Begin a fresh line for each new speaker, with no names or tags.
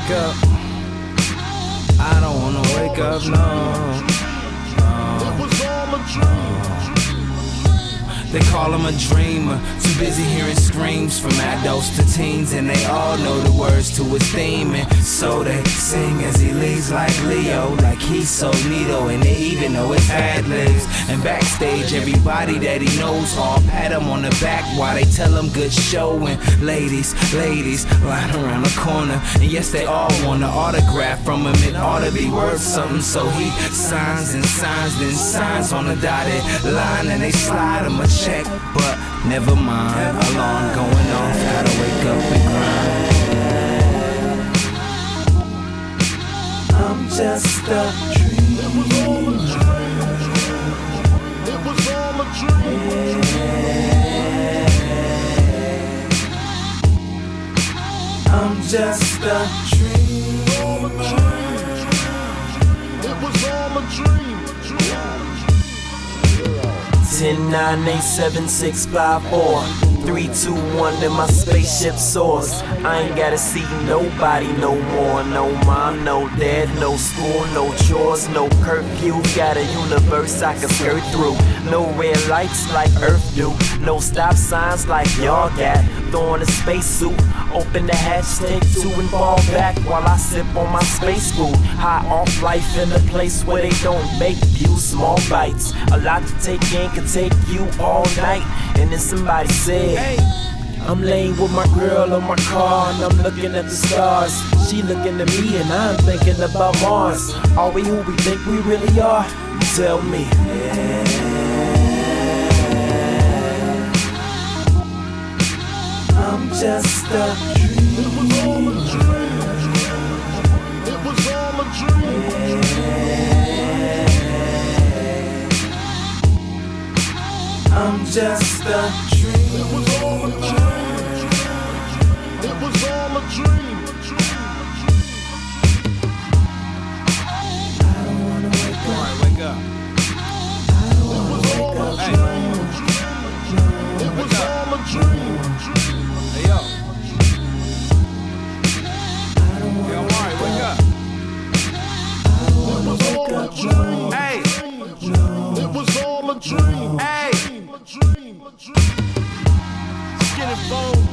wake up. I don't wanna wake up, no. They call him a dreamer. Too busy hearing screams from adults to teens, and they all know the words to his theme. And so they sing as he leads like Leo, like he's so neato, and they even know his ad libs. And backstage, everybody that he knows all pat him on the back while they tell him good show. And ladies, ladies, line around the corner. And yes, they all want an autograph from him. It ought to be worth something, so he signs and signs, then signs on the dotted line, and they slide him a check, but never mind. Alarm going off, gotta wake up and grind. I'm just a
It was all a dream. It was all a dream.
I'm just a dream.
10, 9, 8, 7, 6, 5, 4. 3, 2, 1, and my spaceship soars. I ain't gotta see nobody no more. No mom, no dad, no school, no chores, no curfew. Got a universe I can skirt through. No red lights like Earth do. No stop signs like y'all got. Throwing a spacesuit. Open the hatch, take two and fall back while I sip on my space food. High off life in a place where they don't make you small bites. A lot to take in can take you all night. And then somebody said, I'm laying with my girl on my car and I'm looking at the stars. She looking at me and I'm thinking about Mars. Are we who we think we really are? You tell me.
I'm just a
dream. It was all a dream. It was all a dream. Just a dream. It was all a dream. It was all a dream. and phone.